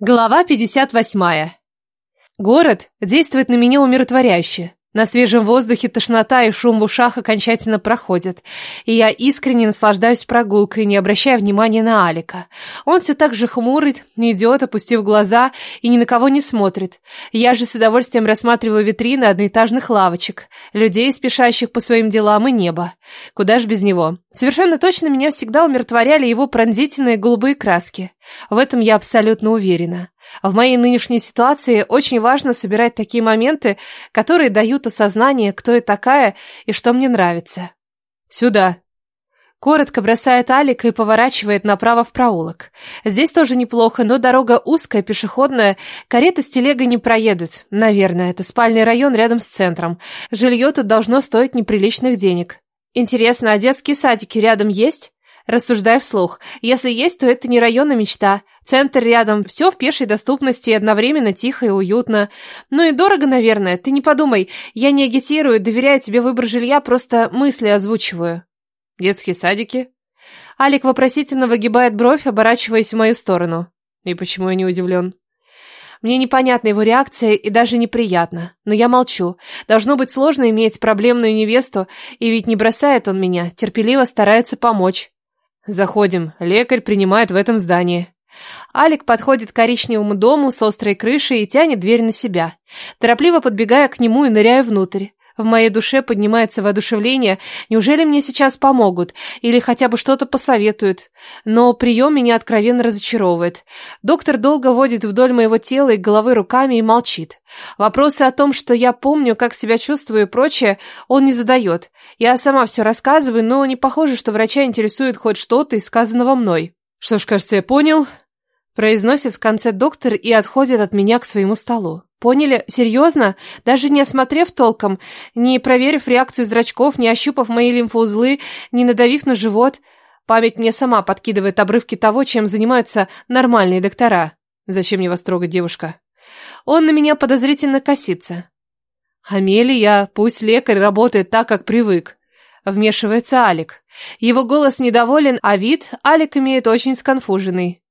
Глава 58. Город действует на меня умиротворяюще. На свежем воздухе тошнота и шум в ушах окончательно проходят, и я искренне наслаждаюсь прогулкой, не обращая внимания на Алика. Он все так же хмурый, идет, опустив глаза, и ни на кого не смотрит. Я же с удовольствием рассматриваю витрины одноэтажных лавочек, людей, спешащих по своим делам, и небо. Куда ж без него? Совершенно точно меня всегда умиротворяли его пронзительные голубые краски. В этом я абсолютно уверена. В моей нынешней ситуации очень важно собирать такие моменты, которые дают осознание, кто я такая и что мне нравится. Сюда. Коротко бросает Алика и поворачивает направо в проулок. Здесь тоже неплохо, но дорога узкая, пешеходная, кареты с телегой не проедут. Наверное, это спальный район рядом с центром. Жилье тут должно стоить неприличных денег. Интересно, а детские садики рядом есть? Рассуждая вслух. Если есть, то это не район, а мечта. Центр рядом, все в пешей доступности одновременно тихо и уютно. Ну и дорого, наверное. Ты не подумай, я не агитирую, доверяю тебе выбор жилья, просто мысли озвучиваю. Детские садики? Алик вопросительно выгибает бровь, оборачиваясь в мою сторону. И почему я не удивлен? Мне непонятна его реакция и даже неприятно. Но я молчу. Должно быть сложно иметь проблемную невесту, и ведь не бросает он меня, терпеливо старается помочь. Заходим. Лекарь принимает в этом здании. Алик подходит к коричневому дому с острой крышей и тянет дверь на себя. Торопливо подбегая к нему и ныряю внутрь. В моей душе поднимается воодушевление. Неужели мне сейчас помогут? Или хотя бы что-то посоветуют? Но прием меня откровенно разочаровывает. Доктор долго водит вдоль моего тела и головы руками и молчит. Вопросы о том, что я помню, как себя чувствую и прочее, он не задает. Я сама все рассказываю, но не похоже, что врача интересует хоть что-то из сказанного мной. Что ж, кажется, я понял. Произносит в конце доктор и отходит от меня к своему столу. Поняли? Серьезно? Даже не осмотрев толком, не проверив реакцию зрачков, не ощупав мои лимфоузлы, не надавив на живот. Память мне сама подкидывает обрывки того, чем занимаются нормальные доктора. Зачем мне вас трогать, девушка? Он на меня подозрительно косится. Амелия, пусть лекарь работает так, как привык. Вмешивается Алик. Его голос недоволен, а вид Алик имеет очень сконфуженный.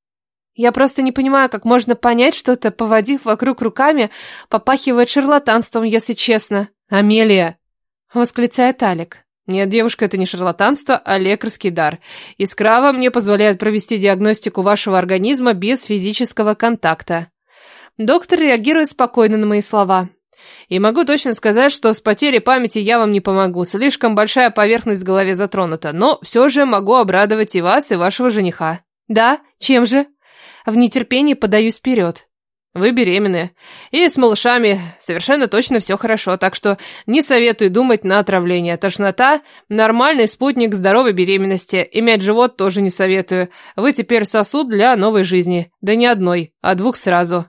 Я просто не понимаю, как можно понять что-то, поводив вокруг руками, попахивает шарлатанством, если честно. «Амелия!» — восклицает Алик. «Нет, девушка, это не шарлатанство, а лекарский дар. Искрава мне позволяет провести диагностику вашего организма без физического контакта». Доктор реагирует спокойно на мои слова. И могу точно сказать, что с потерей памяти я вам не помогу. Слишком большая поверхность в голове затронута. Но все же могу обрадовать и вас, и вашего жениха. Да? Чем же? В нетерпении подаюсь вперед. Вы беременны. И с малышами совершенно точно все хорошо, так что не советую думать на отравление. Тошнота – нормальный спутник здоровой беременности. Иметь живот тоже не советую. Вы теперь сосуд для новой жизни. Да не одной, а двух сразу.